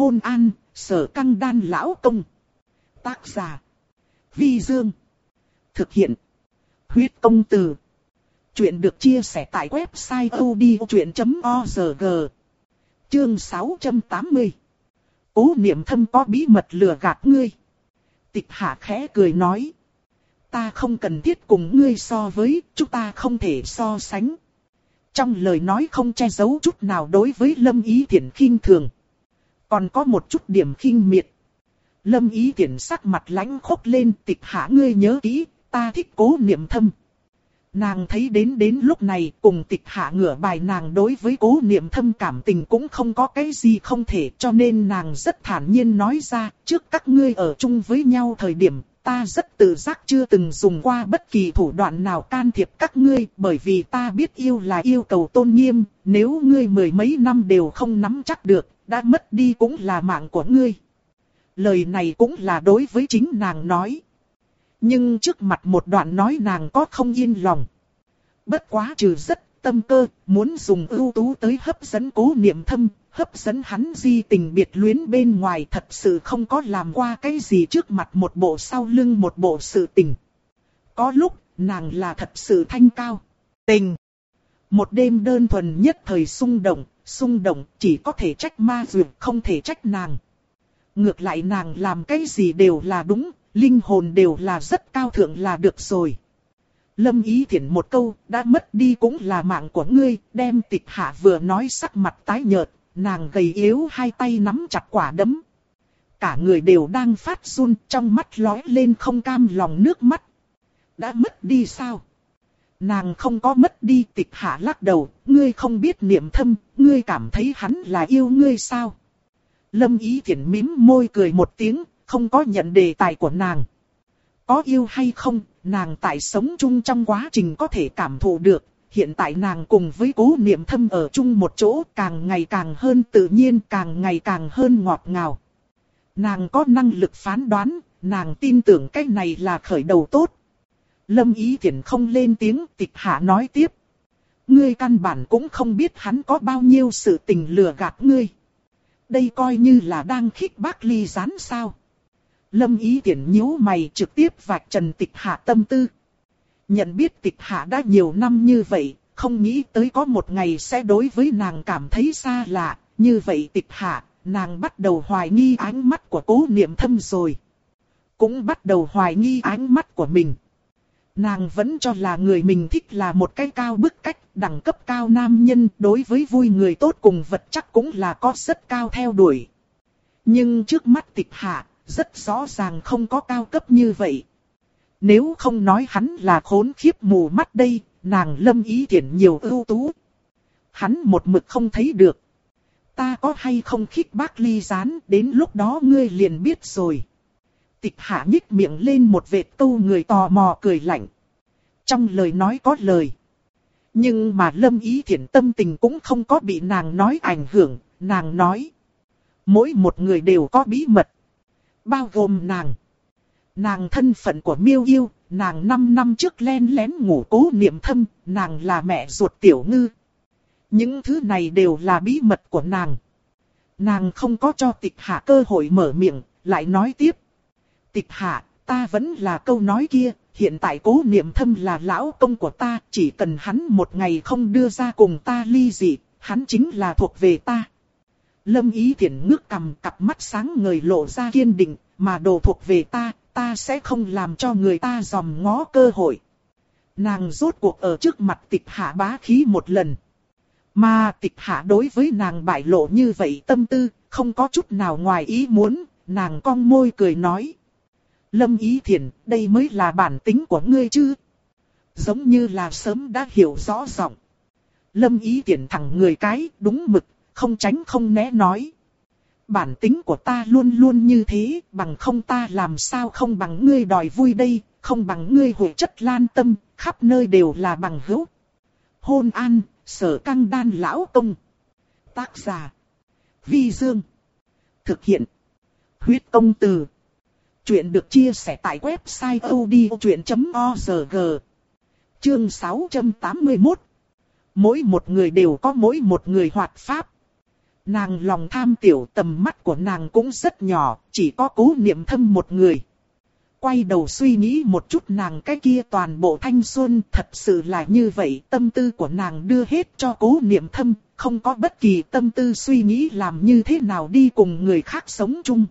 Hôn an, sở căng đan lão công. Tác giả. Vi Dương. Thực hiện. Huyết công từ. Chuyện được chia sẻ tại website odchuyện.org. Chương 680. Cố niệm thâm có bí mật lừa gạt ngươi. Tịch hạ khẽ cười nói. Ta không cần thiết cùng ngươi so với, chúng ta không thể so sánh. Trong lời nói không che giấu chút nào đối với lâm ý thiện khinh thường. Còn có một chút điểm khinh miệt. Lâm ý tiện sắc mặt lãnh khốc lên tịch hạ ngươi nhớ kỹ, ta thích cố niệm thâm. Nàng thấy đến đến lúc này cùng tịch hạ ngửa bài nàng đối với cố niệm thâm cảm tình cũng không có cái gì không thể cho nên nàng rất thản nhiên nói ra trước các ngươi ở chung với nhau thời điểm ta rất tự giác chưa từng dùng qua bất kỳ thủ đoạn nào can thiệp các ngươi bởi vì ta biết yêu là yêu cầu tôn nghiêm nếu ngươi mười mấy năm đều không nắm chắc được đã mất đi cũng là mạng của ngươi. Lời này cũng là đối với chính nàng nói. Nhưng trước mặt một đoạn nói nàng có không yên lòng. Bất quá trừ rất tâm cơ, muốn dùng ưu tú tới hấp dẫn cố niệm thâm, hấp dẫn hắn di tình biệt luyến bên ngoài thật sự không có làm qua cái gì trước mặt một bộ sau lưng một bộ sự tình. Có lúc, nàng là thật sự thanh cao. Tình. Một đêm đơn thuần nhất thời sung động, xung động chỉ có thể trách ma dược không thể trách nàng. Ngược lại nàng làm cái gì đều là đúng, linh hồn đều là rất cao thượng là được rồi. Lâm ý thiện một câu, đã mất đi cũng là mạng của ngươi, đem tịch hạ vừa nói sắc mặt tái nhợt, nàng gầy yếu hai tay nắm chặt quả đấm. Cả người đều đang phát run, trong mắt lóe lên không cam lòng nước mắt. Đã mất đi sao? Nàng không có mất đi tịch hạ lắc đầu, ngươi không biết niệm thâm, ngươi cảm thấy hắn là yêu ngươi sao? Lâm ý thiện mím môi cười một tiếng, không có nhận đề tài của nàng. Có yêu hay không, nàng tại sống chung trong quá trình có thể cảm thụ được. Hiện tại nàng cùng với cố niệm thâm ở chung một chỗ càng ngày càng hơn tự nhiên càng ngày càng hơn ngọt ngào. Nàng có năng lực phán đoán, nàng tin tưởng cái này là khởi đầu tốt. Lâm Ý Thiển không lên tiếng tịch hạ nói tiếp. Ngươi căn bản cũng không biết hắn có bao nhiêu sự tình lừa gạt ngươi. Đây coi như là đang khích bác ly rán sao. Lâm Ý Thiển nhíu mày trực tiếp vạch trần tịch hạ tâm tư. Nhận biết tịch hạ đã nhiều năm như vậy, không nghĩ tới có một ngày sẽ đối với nàng cảm thấy xa lạ. Như vậy tịch hạ, nàng bắt đầu hoài nghi ánh mắt của cố niệm thâm rồi. Cũng bắt đầu hoài nghi ánh mắt của mình. Nàng vẫn cho là người mình thích là một cái cao bức cách, đẳng cấp cao nam nhân, đối với vui người tốt cùng vật chắc cũng là có rất cao theo đuổi. Nhưng trước mắt tịch hạ, rất rõ ràng không có cao cấp như vậy. Nếu không nói hắn là khốn khiếp mù mắt đây, nàng lâm ý tiện nhiều ưu tú. Hắn một mực không thấy được. Ta có hay không khích bác ly gián, đến lúc đó ngươi liền biết rồi. Tịch hạ nhích miệng lên một vệt câu người tò mò cười lạnh. Trong lời nói có lời. Nhưng mà lâm ý thiện tâm tình cũng không có bị nàng nói ảnh hưởng, nàng nói. Mỗi một người đều có bí mật. Bao gồm nàng. Nàng thân phận của miêu yêu, nàng 5 năm trước len lén ngủ cố niệm thâm, nàng là mẹ ruột tiểu ngư. Những thứ này đều là bí mật của nàng. Nàng không có cho tịch hạ cơ hội mở miệng, lại nói tiếp. Tịch hạ, ta vẫn là câu nói kia, hiện tại cố niệm thâm là lão công của ta, chỉ cần hắn một ngày không đưa ra cùng ta ly dị, hắn chính là thuộc về ta. Lâm ý thiện ngước cầm cặp mắt sáng ngời lộ ra kiên định, mà đồ thuộc về ta, ta sẽ không làm cho người ta dòm ngó cơ hội. Nàng rốt cuộc ở trước mặt tịch hạ bá khí một lần. Mà tịch hạ đối với nàng bại lộ như vậy tâm tư, không có chút nào ngoài ý muốn, nàng cong môi cười nói. Lâm ý thiền đây mới là bản tính của ngươi chứ. Giống như là sớm đã hiểu rõ rộng. Lâm ý thiền thẳng người cái, đúng mực, không tránh không né nói. Bản tính của ta luôn luôn như thế, bằng không ta làm sao không bằng ngươi đòi vui đây, không bằng ngươi hội chất lan tâm, khắp nơi đều là bằng hữu. Hôn an, sở căng đan lão công. Tác giả. Vi Dương. Thực hiện. Huyết công từ. Chuyện được chia sẻ tại website odchuyện.org. Chương 681. Mỗi một người đều có mỗi một người hoạt pháp. Nàng lòng tham tiểu tầm mắt của nàng cũng rất nhỏ, chỉ có cố niệm thâm một người. Quay đầu suy nghĩ một chút nàng cái kia toàn bộ thanh xuân thật sự là như vậy, tâm tư của nàng đưa hết cho cố niệm thâm, không có bất kỳ tâm tư suy nghĩ làm như thế nào đi cùng người khác sống chung.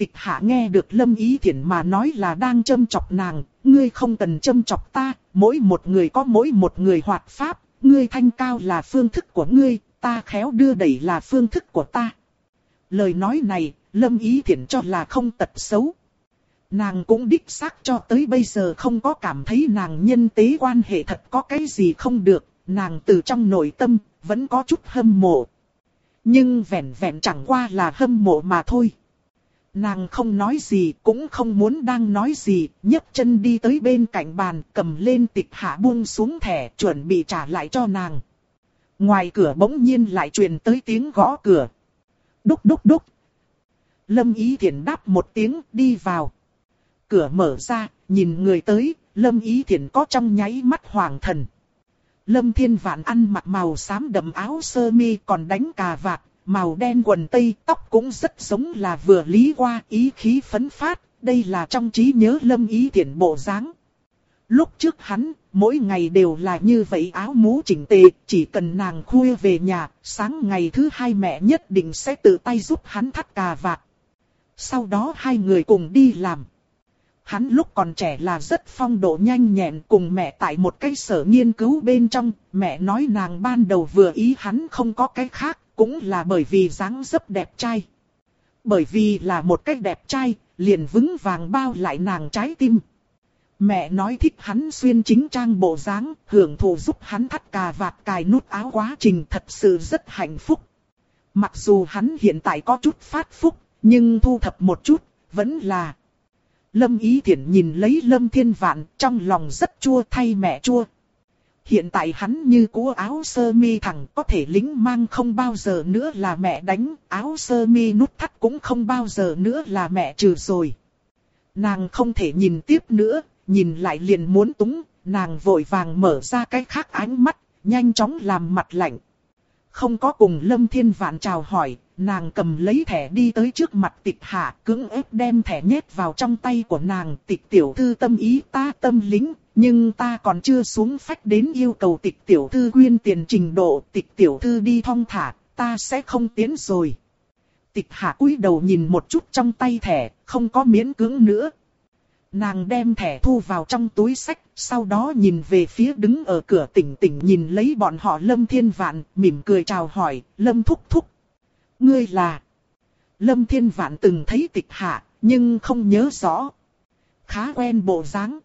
Tịch hạ nghe được lâm ý thiển mà nói là đang châm chọc nàng, ngươi không cần châm chọc ta, mỗi một người có mỗi một người hoạt pháp, ngươi thanh cao là phương thức của ngươi, ta khéo đưa đẩy là phương thức của ta. Lời nói này, lâm ý thiển cho là không tật xấu. Nàng cũng đích xác cho tới bây giờ không có cảm thấy nàng nhân tế quan hệ thật có cái gì không được, nàng từ trong nội tâm, vẫn có chút hâm mộ. Nhưng vẹn vẹn chẳng qua là hâm mộ mà thôi. Nàng không nói gì, cũng không muốn đang nói gì, nhấc chân đi tới bên cạnh bàn, cầm lên tịch hạ buông xuống thẻ, chuẩn bị trả lại cho nàng. Ngoài cửa bỗng nhiên lại truyền tới tiếng gõ cửa. Đúc đúc đúc. Lâm Ý Thiển đáp một tiếng, đi vào. Cửa mở ra, nhìn người tới, Lâm Ý Thiển có trong nháy mắt hoàng thần. Lâm Thiên Vạn ăn mặc màu xám đậm áo sơ mi còn đánh cà vạt, màu đen quần tây, tóc cũng rất giống là vừa lý qua ý khí phấn phát, đây là trong trí nhớ Lâm Ý Thiển bộ dáng. Lúc trước hắn, mỗi ngày đều là như vậy áo mũ chỉnh tề, chỉ cần nàng khuya về nhà, sáng ngày thứ hai mẹ nhất định sẽ tự tay giúp hắn thắt cà vạt. Sau đó hai người cùng đi làm. Hắn lúc còn trẻ là rất phong độ nhanh nhẹn cùng mẹ tại một cái sở nghiên cứu bên trong, mẹ nói nàng ban đầu vừa ý hắn không có cái khác, cũng là bởi vì dáng dấp đẹp trai. Bởi vì là một cách đẹp trai, liền vững vàng bao lại nàng trái tim. Mẹ nói thích hắn xuyên chính trang bộ dáng, hưởng thụ giúp hắn thắt cà vạt cài nút áo quá trình thật sự rất hạnh phúc. Mặc dù hắn hiện tại có chút phát phúc, nhưng thu thập một chút, vẫn là Lâm Ý Thiển nhìn lấy Lâm Thiên Vạn, trong lòng rất chua thay mẹ chua. Hiện tại hắn như cú áo sơ mi thẳng có thể lính mang không bao giờ nữa là mẹ đánh, áo sơ mi nút thắt cũng không bao giờ nữa là mẹ trừ rồi. Nàng không thể nhìn tiếp nữa, nhìn lại liền muốn túng, nàng vội vàng mở ra cái khác ánh mắt, nhanh chóng làm mặt lạnh. Không có cùng Lâm Thiên Vạn chào hỏi, nàng cầm lấy thẻ đi tới trước mặt tịch hạ, cưỡng ép đem thẻ nhét vào trong tay của nàng. Tịch tiểu thư tâm ý ta tâm lính, nhưng ta còn chưa xuống phách đến yêu cầu tịch tiểu thư quyên tiền trình độ. Tịch tiểu thư đi thong thả, ta sẽ không tiến rồi. Tịch hạ cúi đầu nhìn một chút trong tay thẻ, không có miễn cưỡng nữa. Nàng đem thẻ thu vào trong túi sách, sau đó nhìn về phía đứng ở cửa tỉnh tỉnh nhìn lấy bọn họ Lâm Thiên Vạn, mỉm cười chào hỏi, Lâm Thúc Thúc. Ngươi là... Lâm Thiên Vạn từng thấy tịch hạ, nhưng không nhớ rõ. Khá quen bộ dáng.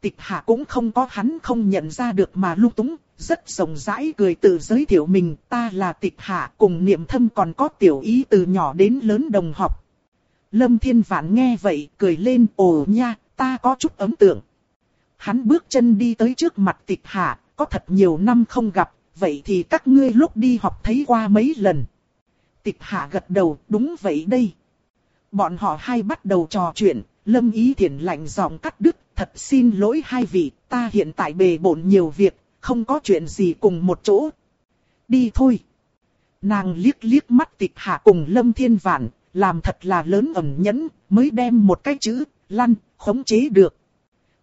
Tịch hạ cũng không có hắn không nhận ra được mà lung túng, rất rộng rãi cười tự giới thiệu mình, ta là tịch hạ cùng niệm thâm còn có tiểu ý từ nhỏ đến lớn đồng học. Lâm Thiên Vạn nghe vậy, cười lên, ồ nha, ta có chút ấn tượng. Hắn bước chân đi tới trước mặt tịch hạ, có thật nhiều năm không gặp, vậy thì các ngươi lúc đi học thấy qua mấy lần. Tịch hạ gật đầu, đúng vậy đây. Bọn họ hai bắt đầu trò chuyện, lâm ý thiện lạnh giọng cắt đứt, thật xin lỗi hai vị, ta hiện tại bề bộn nhiều việc, không có chuyện gì cùng một chỗ. Đi thôi. Nàng liếc liếc mắt tịch hạ cùng lâm thiên vạn, làm thật là lớn ẩn nhẫn, mới đem một cái chữ, lăn, khống chế được.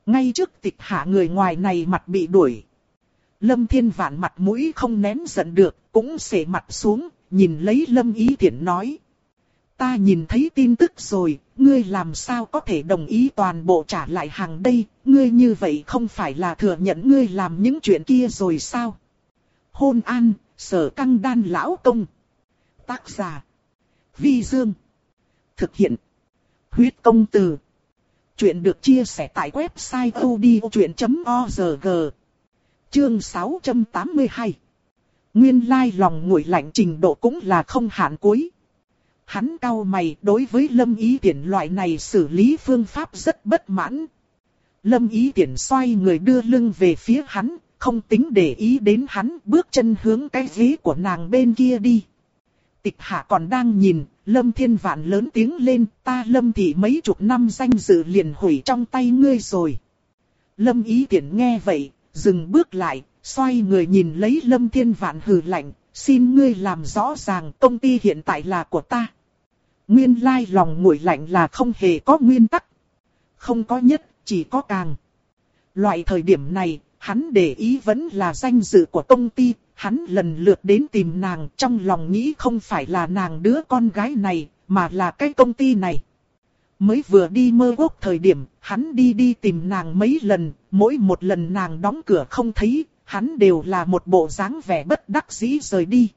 Ngay trước tịch hạ người ngoài này mặt bị đuổi. Lâm Thiên Vạn mặt mũi không nén giận được, cũng xể mặt xuống, nhìn lấy Lâm Ý Thiển nói. Ta nhìn thấy tin tức rồi, ngươi làm sao có thể đồng ý toàn bộ trả lại hàng đây, ngươi như vậy không phải là thừa nhận ngươi làm những chuyện kia rồi sao? Hôn an, sở căng đan lão công. Tác giả. Vi Dương. Thực hiện. Huyết công từ. Chuyện được chia sẻ tại website odchuyện.org. Chương 682. Nguyên lai lòng nguội lạnh trình độ cũng là không hạn cuối. Hắn cau mày đối với lâm ý tiện loại này xử lý phương pháp rất bất mãn. Lâm ý tiện xoay người đưa lưng về phía hắn, không tính để ý đến hắn bước chân hướng cái ghế của nàng bên kia đi. Tịch hạ còn đang nhìn, lâm thiên vạn lớn tiếng lên, ta lâm thị mấy chục năm danh dự liền hủy trong tay ngươi rồi. Lâm ý tiện nghe vậy, dừng bước lại, xoay người nhìn lấy lâm thiên vạn hừ lạnh, xin ngươi làm rõ ràng công ty hiện tại là của ta. Nguyên lai lòng nguội lạnh là không hề có nguyên tắc. Không có nhất, chỉ có càng. Loại thời điểm này, hắn để ý vẫn là danh dự của công ty, hắn lần lượt đến tìm nàng trong lòng nghĩ không phải là nàng đứa con gái này, mà là cái công ty này. Mới vừa đi mơ quốc thời điểm, hắn đi đi tìm nàng mấy lần, mỗi một lần nàng đóng cửa không thấy, hắn đều là một bộ dáng vẻ bất đắc dĩ rời đi.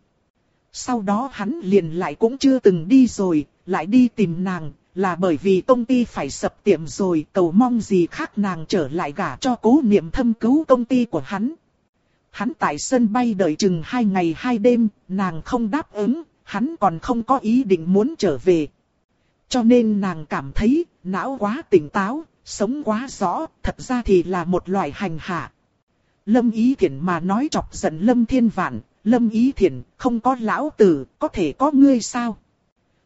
Sau đó hắn liền lại cũng chưa từng đi rồi, lại đi tìm nàng, là bởi vì công ty phải sập tiệm rồi, cầu mong gì khác nàng trở lại gả cho cố niệm thâm cứu công ty của hắn. Hắn tại sân bay đợi chừng hai ngày hai đêm, nàng không đáp ứng, hắn còn không có ý định muốn trở về. Cho nên nàng cảm thấy, não quá tỉnh táo, sống quá rõ, thật ra thì là một loại hành hạ. Lâm Ý Thiển mà nói chọc giận Lâm Thiên Vạn, Lâm Ý Thiển không có lão tử, có thể có ngươi sao?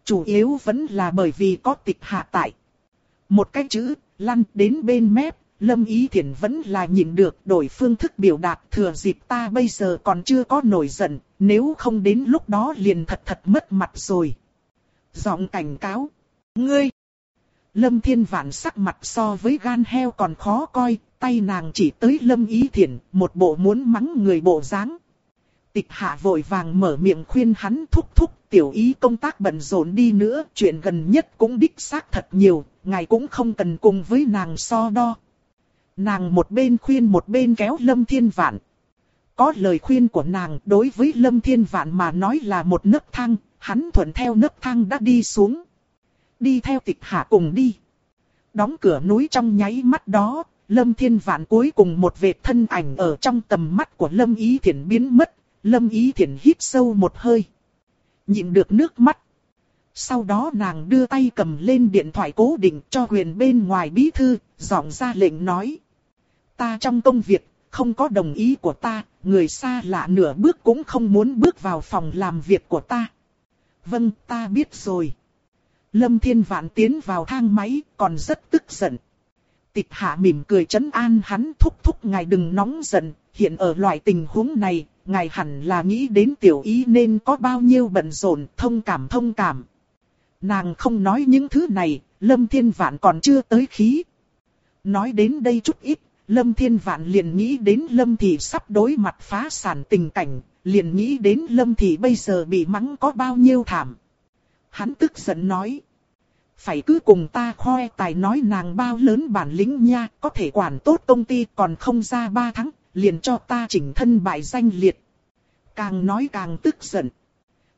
Chủ yếu vẫn là bởi vì có tịch hạ tại. Một cái chữ, lăn đến bên mép, Lâm Ý Thiển vẫn là nhìn được đổi phương thức biểu đạt thừa dịp ta bây giờ còn chưa có nổi giận, nếu không đến lúc đó liền thật thật mất mặt rồi. Giọng cảnh cáo. Ngươi! Lâm Thiên Vạn sắc mặt so với gan heo còn khó coi, tay nàng chỉ tới Lâm Ý Thiển, một bộ muốn mắng người bộ dáng. Tịch hạ vội vàng mở miệng khuyên hắn thúc thúc tiểu ý công tác bận rộn đi nữa, chuyện gần nhất cũng đích xác thật nhiều, ngài cũng không cần cùng với nàng so đo. Nàng một bên khuyên một bên kéo Lâm Thiên Vạn. Có lời khuyên của nàng đối với Lâm Thiên Vạn mà nói là một nấc thang, hắn thuận theo nấc thang đã đi xuống. Đi theo tịch hạ cùng đi. Đóng cửa núi trong nháy mắt đó, Lâm Thiên Vạn cuối cùng một vệt thân ảnh ở trong tầm mắt của Lâm Ý Thiển biến mất, Lâm Ý Thiển hít sâu một hơi. Nhịn được nước mắt. Sau đó nàng đưa tay cầm lên điện thoại cố định cho huyền bên ngoài bí thư, giọng ra lệnh nói. Ta trong công việc, không có đồng ý của ta, người xa lạ nửa bước cũng không muốn bước vào phòng làm việc của ta. Vâng, ta biết rồi. Lâm Thiên Vạn tiến vào thang máy, còn rất tức giận. Tịch hạ mỉm cười chấn an hắn thúc thúc ngài đừng nóng giận, hiện ở loại tình huống này, ngài hẳn là nghĩ đến tiểu ý nên có bao nhiêu bận rộn, thông cảm thông cảm. Nàng không nói những thứ này, Lâm Thiên Vạn còn chưa tới khí. Nói đến đây chút ít, Lâm Thiên Vạn liền nghĩ đến Lâm Thị sắp đối mặt phá sản tình cảnh, liền nghĩ đến Lâm Thị bây giờ bị mắng có bao nhiêu thảm. Hắn tức giận nói. Phải cứ cùng ta khoe tài nói nàng bao lớn bản lĩnh nha, có thể quản tốt công ty còn không ra ba tháng, liền cho ta chỉnh thân bại danh liệt. Càng nói càng tức giận.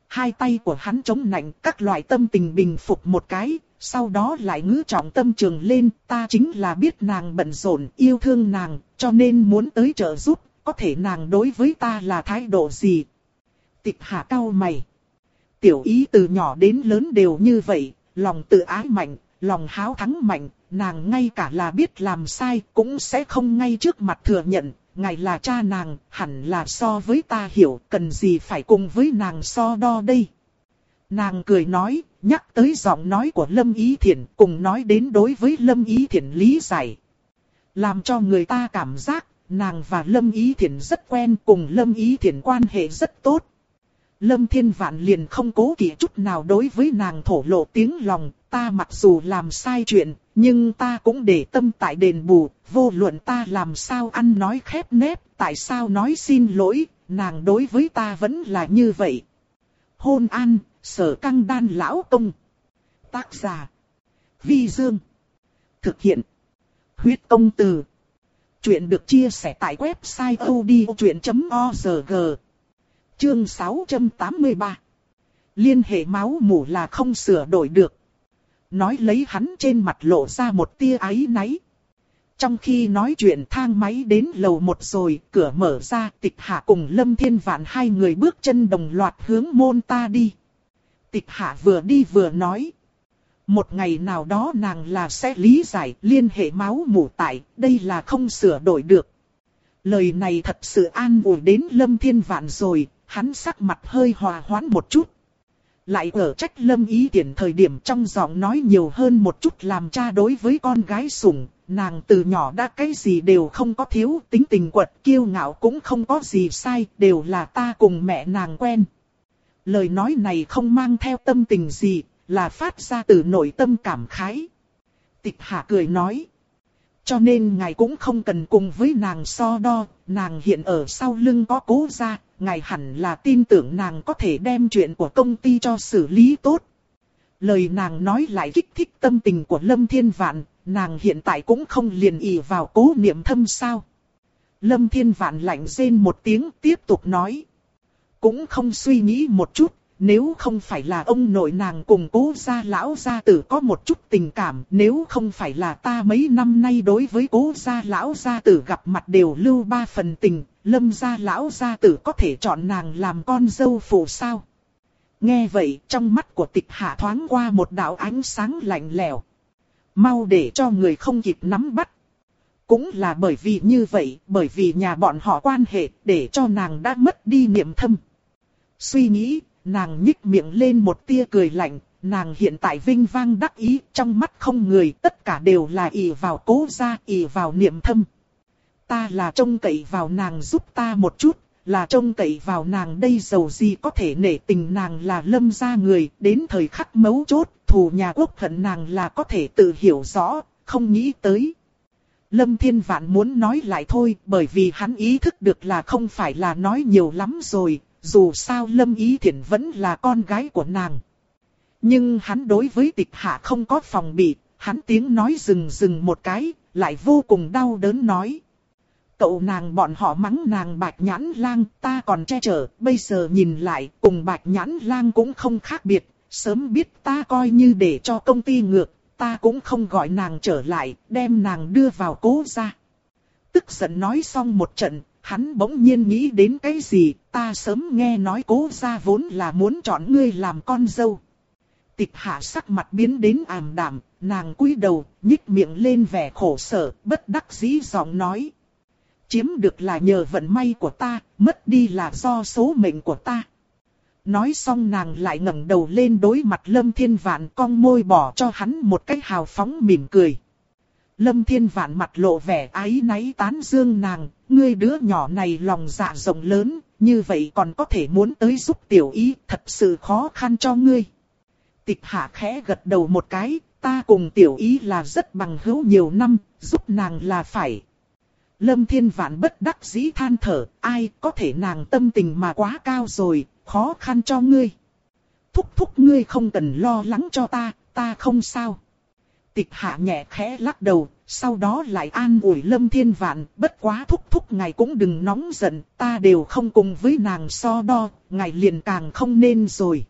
Hai tay của hắn chống nạnh các loại tâm tình bình phục một cái, sau đó lại ngữ trọng tâm trường lên, ta chính là biết nàng bận rộn, yêu thương nàng, cho nên muốn tới trợ giúp, có thể nàng đối với ta là thái độ gì. Tịch hạ cao mày. Tiểu ý từ nhỏ đến lớn đều như vậy, lòng tự ái mạnh, lòng háo thắng mạnh, nàng ngay cả là biết làm sai cũng sẽ không ngay trước mặt thừa nhận, ngài là cha nàng, hẳn là so với ta hiểu, cần gì phải cùng với nàng so đo đây. Nàng cười nói, nhắc tới giọng nói của Lâm Ý Thiển, cùng nói đến đối với Lâm Ý Thiển lý giải. Làm cho người ta cảm giác, nàng và Lâm Ý Thiển rất quen, cùng Lâm Ý Thiển quan hệ rất tốt. Lâm Thiên Vạn liền không cố kỵ chút nào đối với nàng thổ lộ tiếng lòng, ta mặc dù làm sai chuyện, nhưng ta cũng để tâm tại đền bù, vô luận ta làm sao ăn nói khép nép, tại sao nói xin lỗi, nàng đối với ta vẫn là như vậy. Hôn an, sở căng đan lão công. Tác giả. Vi Dương. Thực hiện. Huyết công từ. Chuyện được chia sẻ tại website odchuyện.org. Chương 683. Liên hệ máu mủ là không sửa đổi được. Nói lấy hắn trên mặt lộ ra một tia áy náy. Trong khi nói chuyện thang máy đến lầu một rồi, cửa mở ra, tịch hạ cùng Lâm Thiên Vạn hai người bước chân đồng loạt hướng môn ta đi. Tịch hạ vừa đi vừa nói. Một ngày nào đó nàng là sẽ lý giải liên hệ máu mủ tại, đây là không sửa đổi được. Lời này thật sự an ủi đến Lâm Thiên Vạn rồi, hắn sắc mặt hơi hòa hoãn một chút. Lại ở trách lâm ý tiện thời điểm trong giọng nói nhiều hơn một chút làm cha đối với con gái sủng, nàng từ nhỏ đã cái gì đều không có thiếu, tính tình quật kiêu ngạo cũng không có gì sai, đều là ta cùng mẹ nàng quen. Lời nói này không mang theo tâm tình gì, là phát ra từ nội tâm cảm khái. Tịch hạ cười nói. Cho nên ngài cũng không cần cùng với nàng so đo, nàng hiện ở sau lưng có cố ra, ngài hẳn là tin tưởng nàng có thể đem chuyện của công ty cho xử lý tốt. Lời nàng nói lại kích thích tâm tình của Lâm Thiên Vạn, nàng hiện tại cũng không liền ỉ vào cố niệm thâm sao. Lâm Thiên Vạn lạnh rên một tiếng tiếp tục nói. Cũng không suy nghĩ một chút, nếu không phải là ông nội nàng cùng cố gia lão gia tử có một chút tình cảm, nếu không phải là ta mấy năm nay đối với cố gia lão gia tử gặp mặt đều lưu ba phần tình, lâm gia lão gia tử có thể chọn nàng làm con dâu phụ sao. Nghe vậy, trong mắt của tịch hạ thoáng qua một đạo ánh sáng lạnh lẽo. Mau để cho người không kịp nắm bắt. Cũng là bởi vì như vậy, bởi vì nhà bọn họ quan hệ, để cho nàng đã mất đi niệm thâm. Suy nghĩ, nàng nhích miệng lên một tia cười lạnh, nàng hiện tại vinh vang đắc ý, trong mắt không người, tất cả đều là ỷ vào cố gia, ỷ vào niệm thâm. Ta là trông cậy vào nàng giúp ta một chút, là trông cậy vào nàng đây giàu gì có thể nể tình nàng là lâm gia người, đến thời khắc mấu chốt, thù nhà quốc hận nàng là có thể tự hiểu rõ, không nghĩ tới. Lâm Thiên Vạn muốn nói lại thôi, bởi vì hắn ý thức được là không phải là nói nhiều lắm rồi, dù sao Lâm Ý Thiển vẫn là con gái của nàng. Nhưng hắn đối với tịch hạ không có phòng bị, hắn tiếng nói dừng dừng một cái, lại vô cùng đau đớn nói. Cậu nàng bọn họ mắng nàng bạch nhãn lang, ta còn che chở, bây giờ nhìn lại, cùng bạch nhãn lang cũng không khác biệt, sớm biết ta coi như để cho công ty ngược, ta cũng không gọi nàng trở lại, đem nàng đưa vào cố ra. Tức giận nói xong một trận, hắn bỗng nhiên nghĩ đến cái gì, ta sớm nghe nói cố gia vốn là muốn chọn ngươi làm con dâu. Tịch hạ sắc mặt biến đến ảm đạm, nàng cúi đầu, nhích miệng lên vẻ khổ sở, bất đắc dĩ giọng nói. Chiếm được là nhờ vận may của ta, mất đi là do số mệnh của ta. Nói xong nàng lại ngẩng đầu lên đối mặt Lâm Thiên Vạn cong môi bỏ cho hắn một cái hào phóng mỉm cười. Lâm Thiên Vạn mặt lộ vẻ ái náy tán dương nàng, ngươi đứa nhỏ này lòng dạ rộng lớn, như vậy còn có thể muốn tới giúp tiểu ý, thật sự khó khăn cho ngươi. Tịch hạ khẽ gật đầu một cái, ta cùng tiểu ý là rất bằng hữu nhiều năm, giúp nàng là phải. Lâm Thiên Vạn bất đắc dĩ than thở, ai có thể nàng tâm tình mà quá cao rồi, khó khăn cho ngươi. Thúc thúc ngươi không cần lo lắng cho ta, ta không sao. Tịch hạ nhẹ khẽ lắc đầu, sau đó lại an ủi lâm thiên vạn, bất quá thúc thúc ngài cũng đừng nóng giận, ta đều không cùng với nàng so đo, ngài liền càng không nên rồi.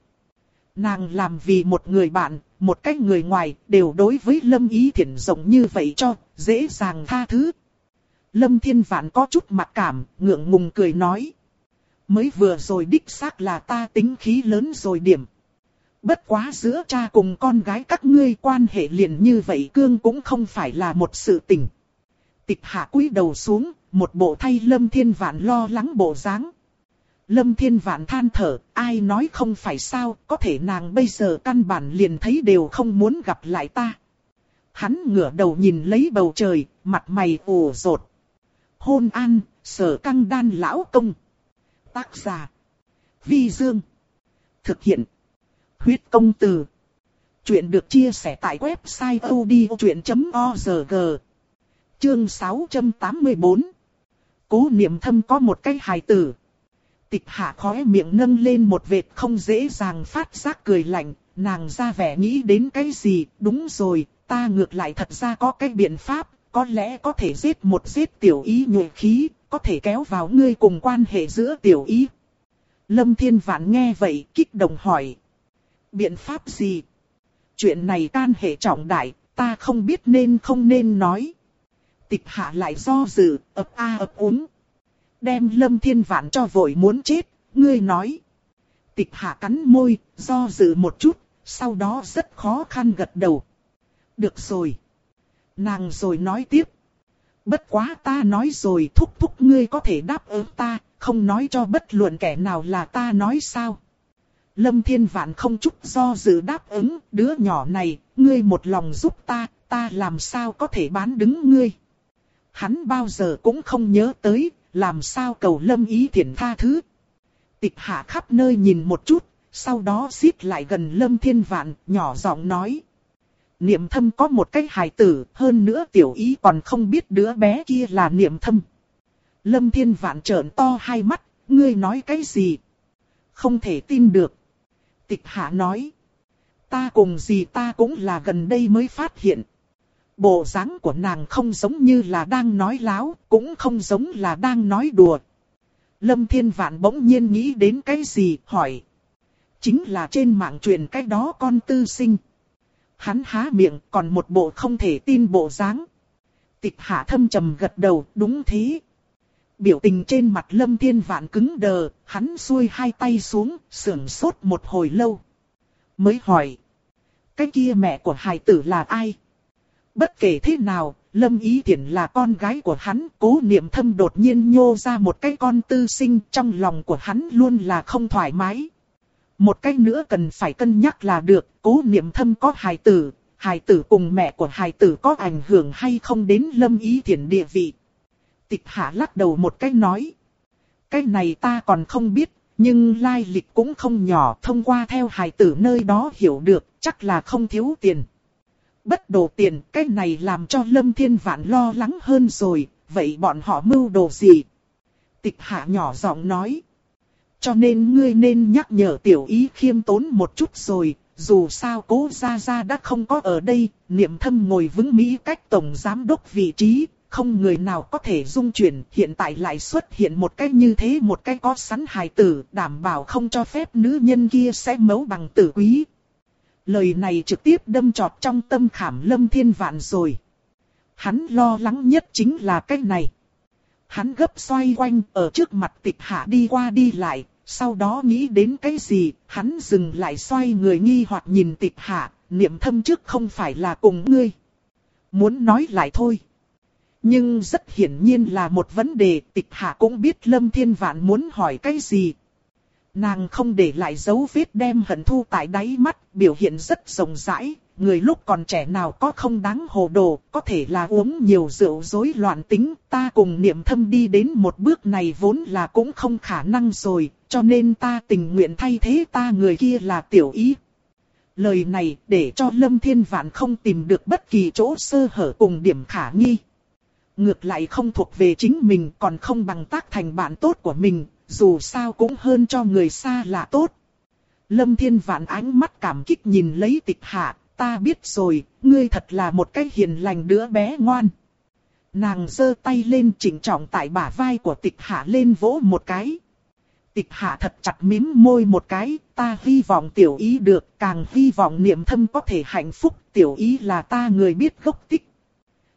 Nàng làm vì một người bạn, một cách người ngoài, đều đối với lâm ý thiện rộng như vậy cho, dễ dàng tha thứ. Lâm thiên vạn có chút mặt cảm, ngượng ngùng cười nói. Mới vừa rồi đích xác là ta tính khí lớn rồi điểm. Bất quá giữa cha cùng con gái các ngươi quan hệ liền như vậy cương cũng không phải là một sự tình. Tịch hạ cúi đầu xuống, một bộ thay Lâm Thiên Vạn lo lắng bộ dáng. Lâm Thiên Vạn than thở, ai nói không phải sao, có thể nàng bây giờ căn bản liền thấy đều không muốn gặp lại ta. Hắn ngửa đầu nhìn lấy bầu trời, mặt mày ủ rột. Hôn an, sở căng đan lão công. Tác giả. Vi Dương. Thực hiện. Huyết công từ. Chuyện được chia sẻ tại website odchuyện.org. Chương 684. Cố niệm thâm có một cái hài tử. Tịch hạ khóe miệng nâng lên một vệt không dễ dàng phát giác cười lạnh, nàng ra vẻ nghĩ đến cái gì, đúng rồi, ta ngược lại thật ra có cái biện pháp, có lẽ có thể giết một giết tiểu ý nhuệ khí, có thể kéo vào ngươi cùng quan hệ giữa tiểu ý. Lâm Thiên Vạn nghe vậy kích động hỏi. Biện pháp gì? Chuyện này can hệ trọng đại, ta không biết nên không nên nói. Tịch hạ lại do dự, ập a ập úng. Đem Lâm Thiên Vạn cho vội muốn chết, ngươi nói. Tịch hạ cắn môi, do dự một chút, sau đó rất khó khăn gật đầu. Được rồi. Nàng rồi nói tiếp. Bất quá ta nói rồi thúc thúc ngươi có thể đáp ứng ta, không nói cho bất luận kẻ nào là ta nói sao. Lâm Thiên Vạn không chút do dự đáp ứng, đứa nhỏ này, ngươi một lòng giúp ta, ta làm sao có thể bán đứng ngươi. Hắn bao giờ cũng không nhớ tới, làm sao cầu lâm ý thiện tha thứ. Tịch hạ khắp nơi nhìn một chút, sau đó xít lại gần lâm thiên vạn, nhỏ giọng nói. Niệm thâm có một cái hài tử, hơn nữa tiểu ý còn không biết đứa bé kia là niệm thâm. Lâm thiên vạn trợn to hai mắt, ngươi nói cái gì? Không thể tin được. Tịch hạ nói. Ta cùng gì ta cũng là gần đây mới phát hiện. Bộ dáng của nàng không giống như là đang nói láo, cũng không giống là đang nói đùa. Lâm Thiên Vạn bỗng nhiên nghĩ đến cái gì, hỏi. Chính là trên mạng truyền cái đó con tư sinh. Hắn há miệng, còn một bộ không thể tin bộ dáng. Tịch hạ thâm trầm gật đầu, đúng thế. Biểu tình trên mặt Lâm Thiên Vạn cứng đờ, hắn xuôi hai tay xuống, sưởng sốt một hồi lâu. Mới hỏi. Cái kia mẹ của hài tử là ai? Bất kể thế nào, Lâm Ý Thiển là con gái của hắn, cố niệm thâm đột nhiên nhô ra một cái con tư sinh trong lòng của hắn luôn là không thoải mái. Một cái nữa cần phải cân nhắc là được, cố niệm thâm có hài tử, hài tử cùng mẹ của hài tử có ảnh hưởng hay không đến Lâm Ý Thiển địa vị. Tịch hạ lắc đầu một cái nói. Cái này ta còn không biết, nhưng lai lịch cũng không nhỏ thông qua theo hài tử nơi đó hiểu được, chắc là không thiếu tiền. Bất đồ tiền, cái này làm cho Lâm Thiên Vạn lo lắng hơn rồi, vậy bọn họ mưu đồ gì? Tịch hạ nhỏ giọng nói. Cho nên ngươi nên nhắc nhở tiểu ý khiêm tốn một chút rồi, dù sao cố gia gia đã không có ở đây, niệm thâm ngồi vững Mỹ cách tổng giám đốc vị trí, không người nào có thể dung chuyển, hiện tại lại xuất hiện một cái như thế một cái có sẵn hài tử, đảm bảo không cho phép nữ nhân kia sẽ mấu bằng tử quý. Lời này trực tiếp đâm trọt trong tâm khảm lâm thiên vạn rồi. Hắn lo lắng nhất chính là cái này. Hắn gấp xoay quanh ở trước mặt tịch hạ đi qua đi lại, sau đó nghĩ đến cái gì, hắn dừng lại xoay người nghi hoặc nhìn tịch hạ, niệm thâm trước không phải là cùng ngươi. Muốn nói lại thôi. Nhưng rất hiển nhiên là một vấn đề tịch hạ cũng biết Lâm Thiên Vạn muốn hỏi cái gì. Nàng không để lại dấu vết đem hận thu tại đáy mắt, biểu hiện rất rộng rãi. Người lúc còn trẻ nào có không đáng hồ đồ, có thể là uống nhiều rượu rối loạn tính, ta cùng niệm thâm đi đến một bước này vốn là cũng không khả năng rồi, cho nên ta tình nguyện thay thế ta người kia là tiểu ý. Lời này để cho Lâm Thiên Vạn không tìm được bất kỳ chỗ sơ hở cùng điểm khả nghi. Ngược lại không thuộc về chính mình còn không bằng tác thành bạn tốt của mình, dù sao cũng hơn cho người xa là tốt. Lâm Thiên Vạn ánh mắt cảm kích nhìn lấy tịch hạ, ta biết rồi, ngươi thật là một cái hiền lành đứa bé ngoan. Nàng giơ tay lên chỉnh trọng tại bả vai của tịch hạ lên vỗ một cái. Tịch hạ thật chặt mím môi một cái, ta hy vọng tiểu ý được, càng hy vọng niệm thâm có thể hạnh phúc, tiểu ý là ta người biết gốc tích.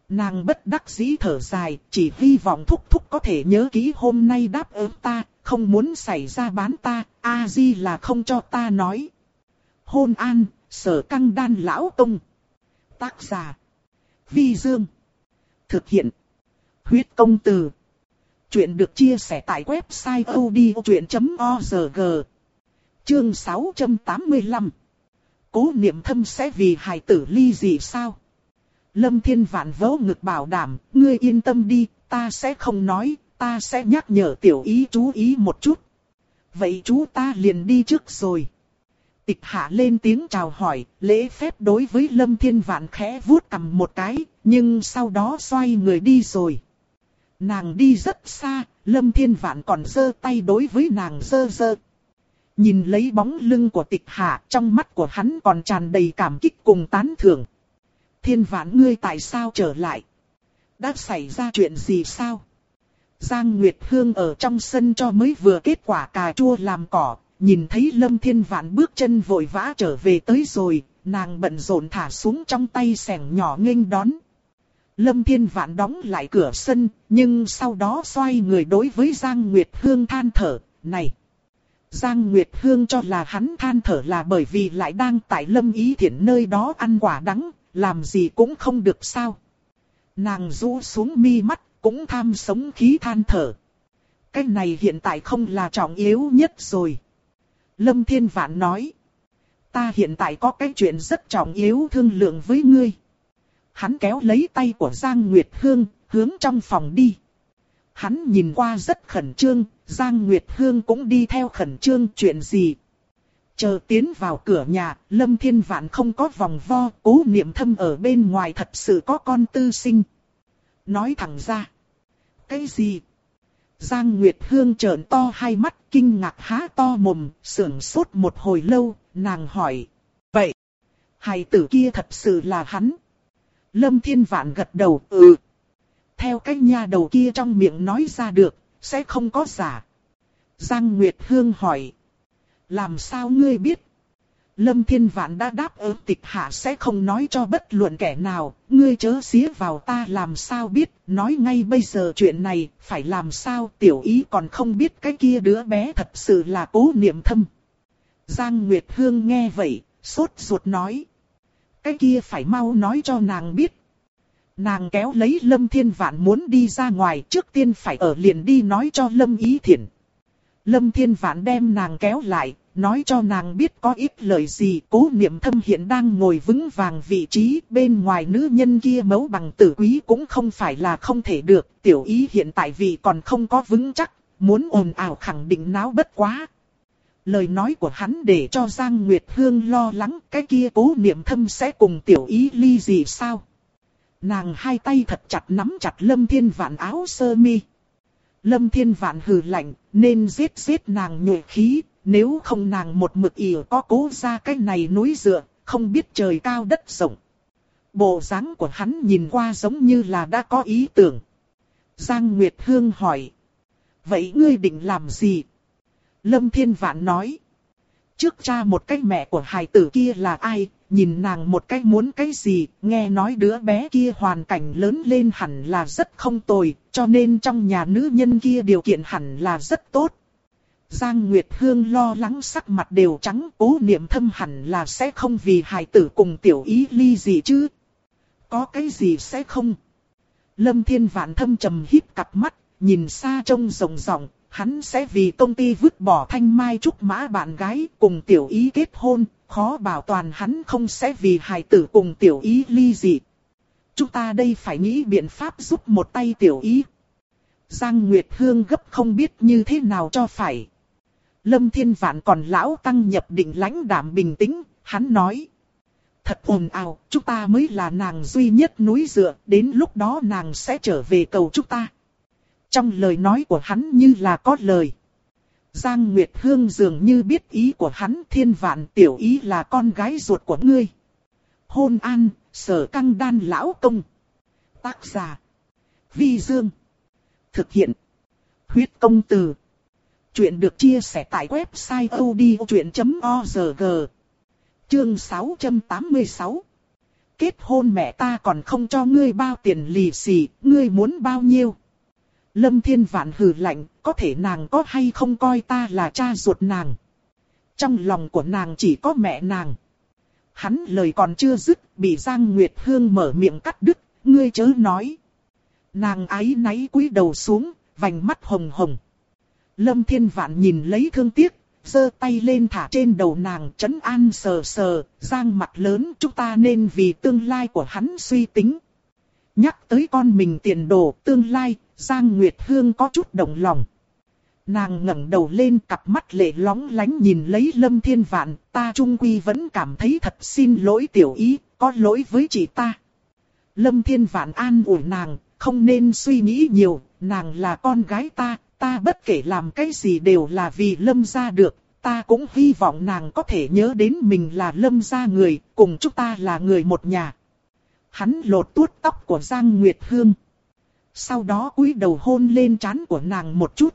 Nàng bất đắc dĩ thở dài, chỉ hy vọng thúc thúc có thể nhớ kỹ hôm nay đáp ứng ta, không muốn xảy ra bán ta, A-di là không cho ta nói. Hôn an, sở căng đan lão tông Tác giả. Vi Dương. Thực hiện. Huyết công từ. Chuyện được chia sẻ tại website odchuyện.org. Chương 685. Cố niệm thâm sẽ vì hài tử ly gì sao? Lâm Thiên Vạn vỗ ngực bảo đảm, ngươi yên tâm đi, ta sẽ không nói, ta sẽ nhắc nhở tiểu ý chú ý một chút. Vậy chú ta liền đi trước rồi. Tịch hạ lên tiếng chào hỏi, lễ phép đối với Lâm Thiên Vạn khẽ vuốt cầm một cái, nhưng sau đó xoay người đi rồi. Nàng đi rất xa, Lâm Thiên Vạn còn giơ tay đối với nàng giơ giơ. Nhìn lấy bóng lưng của tịch hạ, trong mắt của hắn còn tràn đầy cảm kích cùng tán thưởng. Thiên Vạn ngươi tại sao trở lại? Đã xảy ra chuyện gì sao? Giang Nguyệt Hương ở trong sân cho mới vừa kết quả cà chua làm cỏ, nhìn thấy Lâm Thiên Vạn bước chân vội vã trở về tới rồi, nàng bận rộn thả xuống trong tay sẻng nhỏ nghênh đón. Lâm Thiên Vạn đóng lại cửa sân, nhưng sau đó xoay người đối với Giang Nguyệt Hương than thở, này. Giang Nguyệt Hương cho là hắn than thở là bởi vì lại đang tại Lâm Ý Thiển nơi đó ăn quả đắng, làm gì cũng không được sao. Nàng rũ xuống mi mắt, cũng tham sống khí than thở. Cái này hiện tại không là trọng yếu nhất rồi. Lâm Thiên Vạn nói. Ta hiện tại có cái chuyện rất trọng yếu thương lượng với ngươi. hắn kéo lấy tay của Giang Nguyệt Hương, hướng trong phòng đi. Hắn nhìn qua rất khẩn trương, Giang Nguyệt Hương cũng đi theo khẩn trương chuyện gì. Chờ tiến vào cửa nhà, Lâm Thiên Vạn không có vòng vo, cố niệm thâm ở bên ngoài thật sự có con tư sinh. Nói thẳng ra. Cái gì? Giang Nguyệt Hương trợn to hai mắt kinh ngạc há to mồm, sưởng sốt một hồi lâu, nàng hỏi. Vậy, hài tử kia thật sự là hắn. Lâm Thiên Vạn gật đầu, ừ. Theo cái nha đầu kia trong miệng nói ra được, sẽ không có giả. Giang Nguyệt Hương hỏi. Làm sao ngươi biết? Lâm Thiên Vạn đã đáp ứng tịch hạ sẽ không nói cho bất luận kẻ nào, ngươi chớ xía vào ta làm sao biết, nói ngay bây giờ chuyện này, phải làm sao tiểu ý còn không biết cái kia đứa bé thật sự là cố niệm thâm. Giang Nguyệt Hương nghe vậy, sốt ruột nói. Cái kia phải mau nói cho nàng biết. Nàng kéo lấy Lâm Thiên Vạn muốn đi ra ngoài trước tiên phải ở liền đi nói cho Lâm Ý Thiển. Lâm Thiên Vạn đem nàng kéo lại, nói cho nàng biết có ít lời gì. Cố niệm thâm hiện đang ngồi vững vàng vị trí bên ngoài nữ nhân kia mấu bằng tử quý cũng không phải là không thể được. Tiểu ý hiện tại vì còn không có vững chắc, muốn ồn ào khẳng định náo bất quá. Lời nói của hắn để cho Giang Nguyệt Hương lo lắng cái kia cố niệm thâm sẽ cùng tiểu ý ly gì sao. Nàng hai tay thật chặt nắm chặt Lâm Thiên Vạn áo sơ mi. Lâm Thiên Vạn hừ lạnh, nên giết giết nàng nhụy khí, nếu không nàng một mực ỉa có cố ra cái này núi dựa, không biết trời cao đất rộng. Bộ dáng của hắn nhìn qua giống như là đã có ý tưởng. Giang Nguyệt Hương hỏi. Vậy ngươi định làm gì? Lâm Thiên Vạn nói. Trước cha một cái mẹ của hài tử kia là ai, nhìn nàng một cái muốn cái gì, nghe nói đứa bé kia hoàn cảnh lớn lên hẳn là rất không tồi, cho nên trong nhà nữ nhân kia điều kiện hẳn là rất tốt. Giang Nguyệt Hương lo lắng sắc mặt đều trắng, cố niệm thâm hẳn là sẽ không vì hài tử cùng tiểu ý ly gì chứ. Có cái gì sẽ không? Lâm Thiên Vạn thâm trầm híp cặp mắt, nhìn xa trông rồng ròng, hắn sẽ vì công ty vứt bỏ thanh mai trúc mã bạn gái cùng tiểu ý kết hôn, khó bảo toàn hắn không sẽ vì hài tử cùng tiểu ý ly dị. Chúng ta đây phải nghĩ biện pháp giúp một tay tiểu ý. Giang Nguyệt Hương gấp không biết như thế nào cho phải. Lâm Thiên Vạn còn lão tăng nhập định lãnh đảm bình tĩnh, hắn nói. Thật ồn ào, chúng ta mới là nàng duy nhất núi dựa, đến lúc đó nàng sẽ trở về cầu chúng ta. Trong lời nói của hắn như là có lời. Giang Nguyệt Hương dường như biết ý của hắn thiên vạn tiểu ý là con gái ruột của ngươi. Hôn an, sở căng đan lão công. Tác giả. Vi Dương. Thực hiện. Huyết công từ. Chuyện được chia sẻ tại website odchuyện.org. Chương 686. Kết hôn mẹ ta còn không cho ngươi bao tiền lì xì, ngươi muốn bao nhiêu? Lâm Thiên Vạn hừ lạnh, có thể nàng có hay không coi ta là cha ruột nàng. Trong lòng của nàng chỉ có mẹ nàng. Hắn lời còn chưa dứt, bị Giang Nguyệt Hương mở miệng cắt đứt, ngươi chớ nói. Nàng ái náy cúi đầu xuống, vành mắt hồng hồng. Lâm Thiên Vạn nhìn lấy thương tiếc, giơ tay lên thả trên đầu nàng chấn an sờ sờ, giang mặt lớn chúng ta nên vì tương lai của hắn suy tính. Nhắc tới con mình tiền đồ tương lai, Giang Nguyệt Hương có chút động lòng. Nàng ngẩng đầu lên cặp mắt lệ lóng lánh nhìn lấy Lâm Thiên Vạn, ta trung quy vẫn cảm thấy thật xin lỗi tiểu ý, có lỗi với chị ta. Lâm Thiên Vạn an ủi nàng, không nên suy nghĩ nhiều, nàng là con gái ta, ta bất kể làm cái gì đều là vì Lâm gia được, ta cũng hy vọng nàng có thể nhớ đến mình là Lâm gia người, cùng chúng ta là người một nhà. Hắn lột tuốt tóc của Giang Nguyệt Hương. Sau đó cúi đầu hôn lên trán của nàng một chút.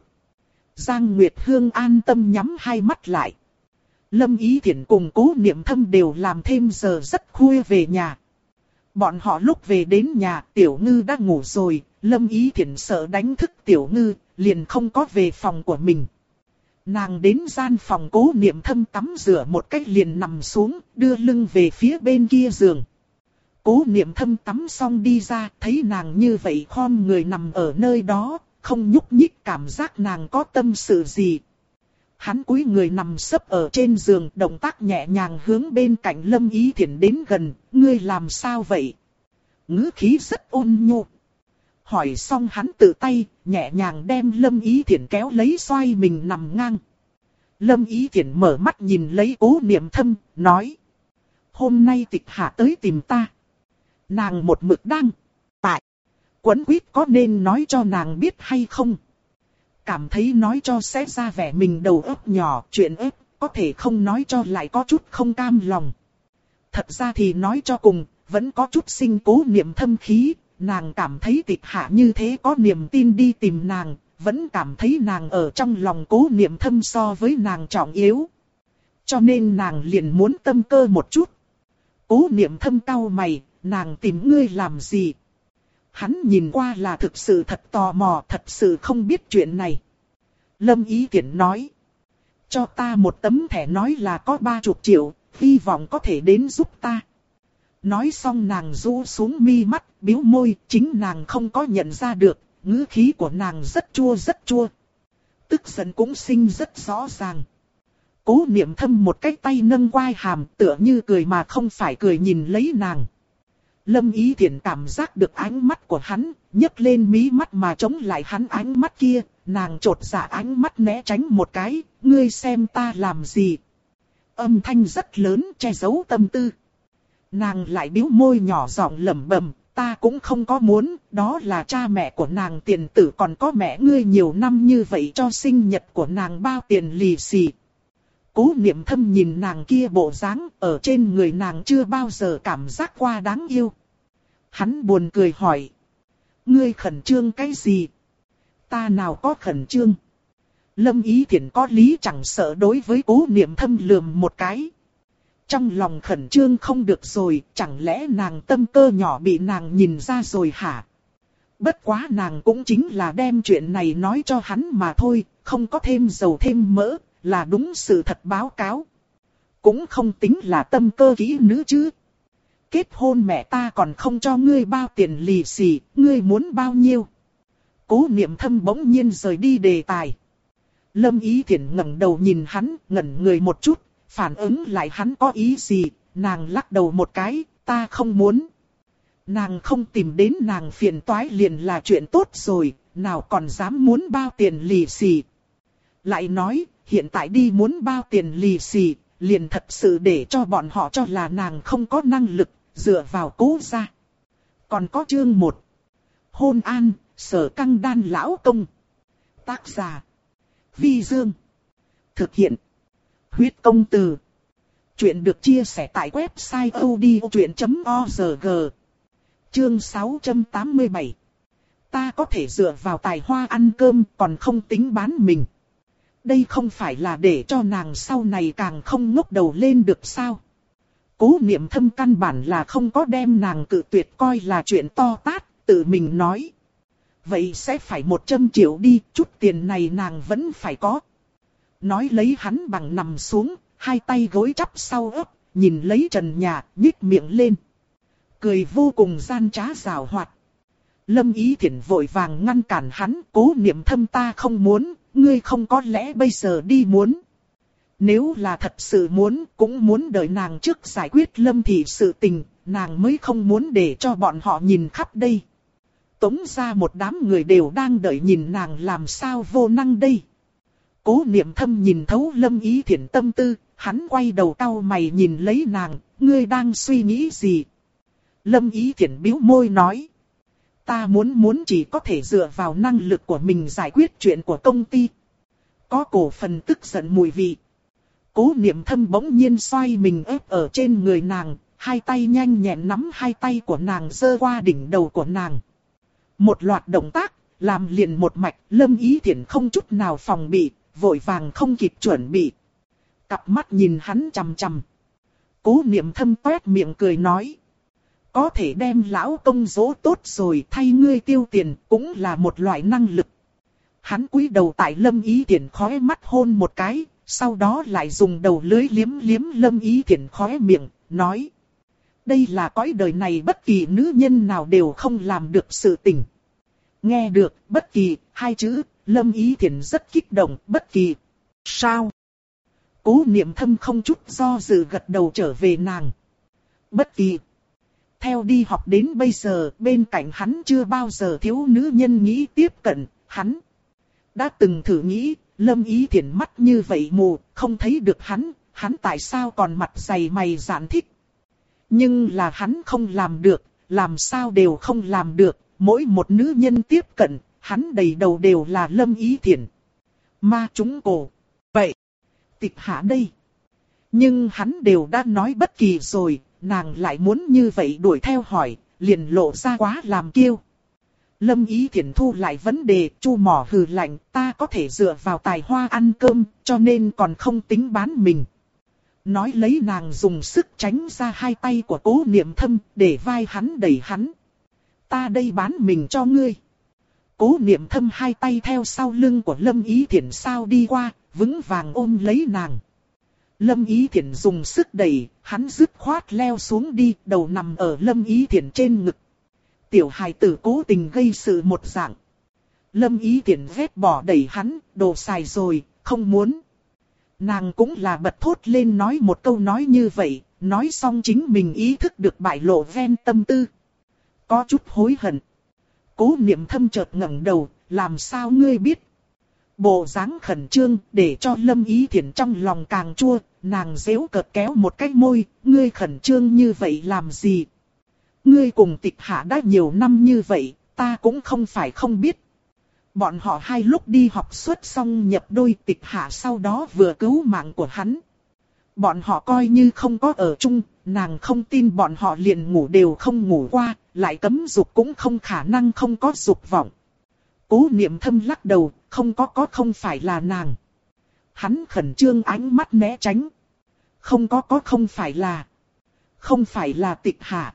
Giang Nguyệt Hương an tâm nhắm hai mắt lại. Lâm Ý Thiển cùng cố niệm thâm đều làm thêm giờ rất khuya về nhà. Bọn họ lúc về đến nhà Tiểu Ngư đã ngủ rồi, Lâm Ý Thiển sợ đánh thức Tiểu Ngư, liền không có về phòng của mình. Nàng đến gian phòng cố niệm thâm tắm rửa một cách liền nằm xuống, đưa lưng về phía bên kia giường. Cố niệm thâm tắm xong đi ra, thấy nàng như vậy khom người nằm ở nơi đó, không nhúc nhích cảm giác nàng có tâm sự gì. Hắn cúi người nằm sấp ở trên giường, động tác nhẹ nhàng hướng bên cạnh Lâm Ý Thiển đến gần, ngươi làm sao vậy? ngữ khí rất ôn nhu. Hỏi xong hắn tự tay, nhẹ nhàng đem Lâm Ý Thiển kéo lấy xoay mình nằm ngang. Lâm Ý Thiển mở mắt nhìn lấy cố niệm thâm, nói. Hôm nay tịch hạ tới tìm ta. Nàng một mực đang, tại. Quấn quýt có nên nói cho nàng biết hay không? Cảm thấy nói cho sẽ ra vẻ mình đầu óc nhỏ, chuyện ếp, có thể không nói cho lại có chút không cam lòng. Thật ra thì nói cho cùng, vẫn có chút sinh cố niệm thâm khí, nàng cảm thấy tịch hạ như thế có niềm tin đi tìm nàng, vẫn cảm thấy nàng ở trong lòng cố niệm thâm so với nàng trọng yếu. Cho nên nàng liền muốn tâm cơ một chút. Cố niệm thâm cau mày, nàng tìm ngươi làm gì? Hắn nhìn qua là thực sự thật tò mò, thật sự không biết chuyện này. Lâm Ý Tiễn nói. Cho ta một tấm thẻ nói là có ba chục triệu, hy vọng có thể đến giúp ta. Nói xong nàng rũ xuống mi mắt, biếu môi, chính nàng không có nhận ra được, ngữ khí của nàng rất chua rất chua. Tức giận cũng sinh rất rõ ràng. Cố niệm thâm một cái tay nâng quai hàm tựa như cười mà không phải cười nhìn lấy nàng. Lâm ý Thiển cảm giác được ánh mắt của hắn, nhấc lên mí mắt mà chống lại hắn ánh mắt kia, nàng trột dạ ánh mắt né tránh một cái, ngươi xem ta làm gì. Âm thanh rất lớn che giấu tâm tư. Nàng lại biếu môi nhỏ giọng lẩm bẩm, ta cũng không có muốn, đó là cha mẹ của nàng tiền tử còn có mẹ ngươi nhiều năm như vậy cho sinh nhật của nàng bao tiền lì xì. Cố niệm thâm nhìn nàng kia bộ dáng ở trên người nàng chưa bao giờ cảm giác qua đáng yêu. Hắn buồn cười hỏi. Ngươi khẩn trương cái gì? Ta nào có khẩn trương? Lâm ý thiện có lý chẳng sợ đối với cố niệm thâm lườm một cái. Trong lòng khẩn trương không được rồi, chẳng lẽ nàng tâm cơ nhỏ bị nàng nhìn ra rồi hả? Bất quá nàng cũng chính là đem chuyện này nói cho hắn mà thôi, không có thêm dầu thêm mỡ, là đúng sự thật báo cáo. Cũng không tính là tâm cơ kỹ nữ chứ. Kết hôn mẹ ta còn không cho ngươi bao tiền lì xì, ngươi muốn bao nhiêu? Cố niệm thâm bỗng nhiên rời đi đề tài. Lâm ý thiện ngẩng đầu nhìn hắn, ngẩn người một chút, phản ứng lại hắn có ý gì, nàng lắc đầu một cái, ta không muốn. Nàng không tìm đến nàng phiền toái liền là chuyện tốt rồi, nào còn dám muốn bao tiền lì xì. Lại nói, hiện tại đi muốn bao tiền lì xì, liền thật sự để cho bọn họ cho là nàng không có năng lực, dựa vào cố ra. Còn có chương một Hôn an, sở căng đan lão công. Tác giả. Vi Dương. Thực hiện. Huyết công từ. Chuyện được chia sẻ tại website odchuyện.org. Chương 687. Ta có thể dựa vào tài hoa ăn cơm còn không tính bán mình. Đây không phải là để cho nàng sau này càng không ngốc đầu lên được sao. Cố niệm thâm căn bản là không có đem nàng cự tuyệt coi là chuyện to tát, tự mình nói. Vậy sẽ phải một trăm triệu đi, chút tiền này nàng vẫn phải có. Nói lấy hắn bằng nằm xuống, hai tay gối chắp sau ấp, nhìn lấy trần nhà, nhích miệng lên. Cười vô cùng gian trá rào hoạt. Lâm ý thiện vội vàng ngăn cản hắn, cố niệm thâm ta không muốn, ngươi không có lẽ bây giờ đi muốn. Nếu là thật sự muốn, cũng muốn đợi nàng trước giải quyết lâm thị sự tình, nàng mới không muốn để cho bọn họ nhìn khắp đây. Tống ra một đám người đều đang đợi nhìn nàng làm sao vô năng đây. Cố niệm thâm nhìn thấu lâm ý thiện tâm tư, hắn quay đầu cau mày nhìn lấy nàng, ngươi đang suy nghĩ gì? Lâm ý thiện biếu môi nói. Ta muốn muốn chỉ có thể dựa vào năng lực của mình giải quyết chuyện của công ty. Có cổ phần tức giận mùi vị. Cố niệm thâm bỗng nhiên xoay mình ép ở trên người nàng, hai tay nhanh nhẹn nắm hai tay của nàng dơ qua đỉnh đầu của nàng. Một loạt động tác, làm liền một mạch, lâm ý thiện không chút nào phòng bị, vội vàng không kịp chuẩn bị. Cặp mắt nhìn hắn chằm chằm. Cố niệm thâm toét miệng cười nói. Có thể đem lão công dỗ tốt rồi thay ngươi tiêu tiền cũng là một loại năng lực. Hắn cúi đầu tại lâm ý thiện khóe mắt hôn một cái, sau đó lại dùng đầu lưới liếm liếm lâm ý thiện khóe miệng, nói. Đây là cõi đời này bất kỳ nữ nhân nào đều không làm được sự tình. Nghe được, bất kỳ, hai chữ, lâm ý thiện rất kích động, bất kỳ. Sao? Cố niệm thâm không chút do dự gật đầu trở về nàng. Bất kỳ theo đi học đến bây giờ, bên cạnh hắn chưa bao giờ thiếu nữ nhân nghĩ tiếp cận, hắn. Đã từng thử nghĩ, lâm ý thiện mắt như vậy mù, không thấy được hắn, hắn tại sao còn mặt dày mày giản thích. Nhưng là hắn không làm được, làm sao đều không làm được, mỗi một nữ nhân tiếp cận, hắn đầy đầu đều là lâm ý thiện. Ma chúng cổ. Vậy, tịch hạ đây. Nhưng hắn đều đã nói bất kỳ rồi, nàng lại muốn như vậy đuổi theo hỏi, liền lộ ra quá làm kiêu. Lâm Ý Thiển thu lại vấn đề, chu mỏ hừ lạnh, ta có thể dựa vào tài hoa ăn cơm, cho nên còn không tính bán mình. Nói lấy nàng dùng sức tránh ra hai tay của cố niệm thâm, để vai hắn đẩy hắn. Ta đây bán mình cho ngươi. Cố niệm thâm hai tay theo sau lưng của Lâm Ý Thiển sao đi qua, vững vàng ôm lấy nàng. Lâm Ý Thiển dùng sức đẩy, hắn dứt khoát leo xuống đi, đầu nằm ở Lâm Ý Thiển trên ngực. Tiểu hài tử cố tình gây sự một dạng. Lâm Ý Thiển vết bỏ đẩy hắn, đồ xài rồi, không muốn. Nàng cũng là bật thốt lên nói một câu nói như vậy, nói xong chính mình ý thức được bại lộ ven tâm tư. Có chút hối hận. Cố niệm thâm chợt ngẩng đầu, làm sao ngươi biết? Bộ dáng khẩn trương để cho lâm ý thiển trong lòng càng chua, nàng dễu cợt kéo một cái môi, ngươi khẩn trương như vậy làm gì? Ngươi cùng tịch hạ đã nhiều năm như vậy, ta cũng không phải không biết. Bọn họ hai lúc đi học xuất xong nhập đôi tịch hạ sau đó vừa cứu mạng của hắn. Bọn họ coi như không có ở chung, nàng không tin bọn họ liền ngủ đều không ngủ qua, lại cấm dục cũng không khả năng không có dục vọng. Cố niệm thâm lắc đầu, không có có không phải là nàng. Hắn khẩn trương ánh mắt né tránh. Không có có không phải là. Không phải là tịch hạ.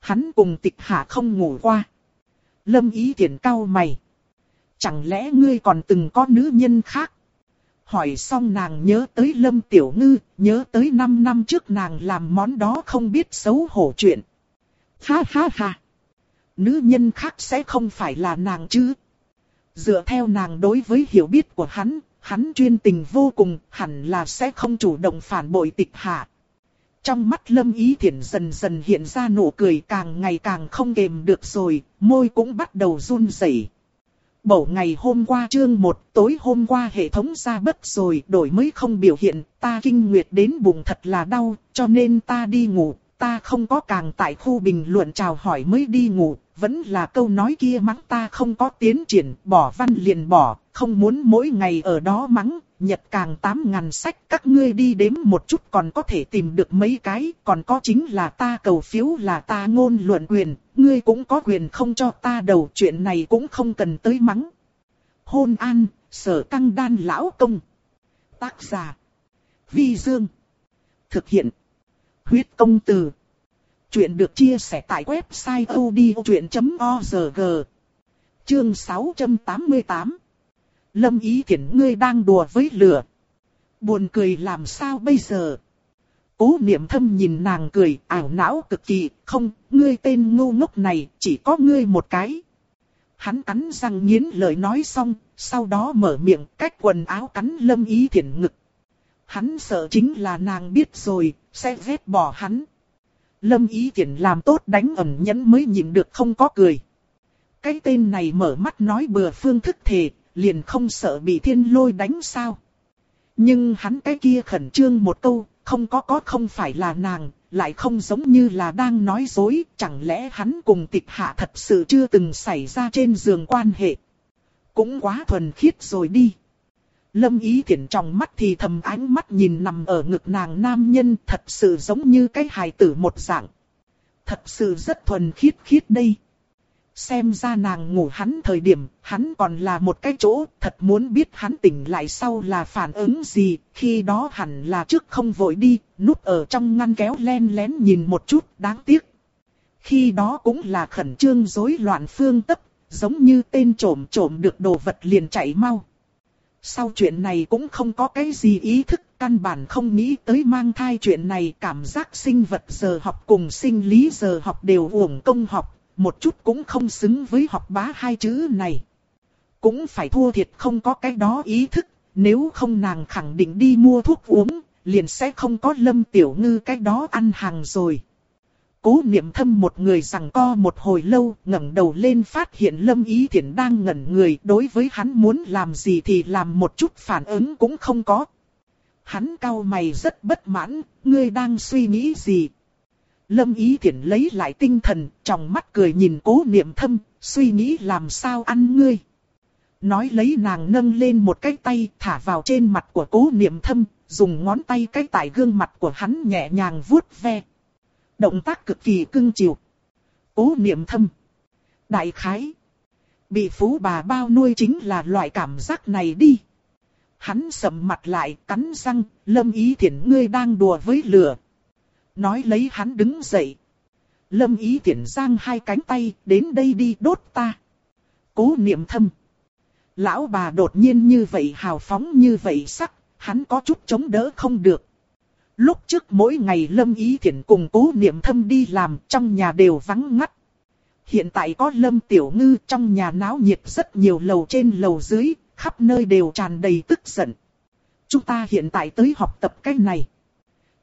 Hắn cùng tịch hạ không ngủ qua. Lâm ý tiện cao mày. Chẳng lẽ ngươi còn từng có nữ nhân khác? Hỏi xong nàng nhớ tới Lâm Tiểu Ngư, nhớ tới 5 năm trước nàng làm món đó không biết xấu hổ chuyện. Ha ha ha! Nữ nhân khác sẽ không phải là nàng chứ? Dựa theo nàng đối với hiểu biết của hắn, hắn chuyên tình vô cùng, hẳn là sẽ không chủ động phản bội tịch hạ. Trong mắt lâm ý thiện dần dần hiện ra nụ cười càng ngày càng không kềm được rồi, môi cũng bắt đầu run rẩy. Bầu ngày hôm qua chương 1, tối hôm qua hệ thống ra bất rồi, đổi mới không biểu hiện, ta kinh nguyệt đến bụng thật là đau, cho nên ta đi ngủ, ta không có càng tại khu bình luận chào hỏi mới đi ngủ, vẫn là câu nói kia mắng ta không có tiến triển, bỏ văn liền bỏ, không muốn mỗi ngày ở đó mắng, nhật càng tám ngàn sách các ngươi đi đếm một chút còn có thể tìm được mấy cái, còn có chính là ta cầu phiếu là ta ngôn luận quyền, ngươi cũng có quyền không cho ta đầu chuyện này cũng không cần tới mắng. Hôn an, sở căng đan lão công. Tác giả. Vi Dương. Thực hiện. Huyết công từ. Chuyện được chia sẻ tại website odchuyện.org. Chương 688. Lâm ý thiện ngươi đang đùa với lửa. Buồn cười làm sao bây giờ? Cố niệm thâm nhìn nàng cười, ảo não cực kỳ, không, ngươi tên ngu ngốc này, chỉ có ngươi một cái. Hắn cắn răng nghiến lời nói xong, sau đó mở miệng cách quần áo cắn lâm ý thiện ngực. Hắn sợ chính là nàng biết rồi, sẽ ghét bỏ hắn. Lâm ý thiện làm tốt đánh ẩn nhẫn mới nhìn được không có cười. Cái tên này mở mắt nói bừa phương thức thề liền không sợ bị thiên lôi đánh sao. Nhưng hắn cái kia khẩn trương một câu, không có có không phải là nàng, lại không giống như là đang nói dối, chẳng lẽ hắn cùng tịch hạ thật sự chưa từng xảy ra trên giường quan hệ. Cũng quá thuần khiết rồi đi. Lâm ý thiện trong mắt thì thầm ánh mắt nhìn nằm ở ngực nàng nam nhân thật sự giống như cái hài tử một dạng. Thật sự rất thuần khiết khiết đây. Xem ra nàng ngủ hắn thời điểm, hắn còn là một cái chỗ, thật muốn biết hắn tỉnh lại sau là phản ứng gì, khi đó hẳn là trước không vội đi, núp ở trong ngăn kéo len lén nhìn một chút, đáng tiếc. Khi đó cũng là khẩn trương rối loạn phương tấp, giống như tên trộm trộm được đồ vật liền chạy mau. Sau chuyện này cũng không có cái gì ý thức, căn bản không nghĩ tới mang thai chuyện này, cảm giác sinh vật giờ học cùng sinh lý giờ học đều uổng công học, một chút cũng không xứng với học bá hai chữ này. Cũng phải thua thiệt không có cái đó ý thức, nếu không nàng khẳng định đi mua thuốc uống, liền sẽ không có lâm tiểu ngư cái đó ăn hàng rồi. cố niệm thâm một người rằng co một hồi lâu, ngẩng đầu lên phát hiện Lâm Ý thiện đang ngẩn người, đối với hắn muốn làm gì thì làm một chút phản ứng cũng không có. Hắn cau mày rất bất mãn, ngươi đang suy nghĩ gì? Lâm Ý Thiển lấy lại tinh thần, trong mắt cười nhìn cố niệm thâm, suy nghĩ làm sao ăn ngươi. Nói lấy nàng nâng lên một cái tay thả vào trên mặt của cố niệm thâm, dùng ngón tay cái tại gương mặt của hắn nhẹ nhàng vuốt ve. Động tác cực kỳ cưng chiều. Cố niệm thâm. Đại khái. Bị phú bà bao nuôi chính là loại cảm giác này đi. Hắn sầm mặt lại cắn răng, lâm ý thiện ngươi đang đùa với lửa. Nói lấy hắn đứng dậy. Lâm ý tiện giang hai cánh tay, đến đây đi đốt ta. Cố niệm thâm. Lão bà đột nhiên như vậy hào phóng như vậy sắc, hắn có chút chống đỡ không được. Lúc trước mỗi ngày Lâm Ý Thiển cùng cố niệm thâm đi làm trong nhà đều vắng ngắt. Hiện tại có Lâm Tiểu Ngư trong nhà náo nhiệt rất nhiều lầu trên lầu dưới, khắp nơi đều tràn đầy tức giận. Chúng ta hiện tại tới học tập cái này.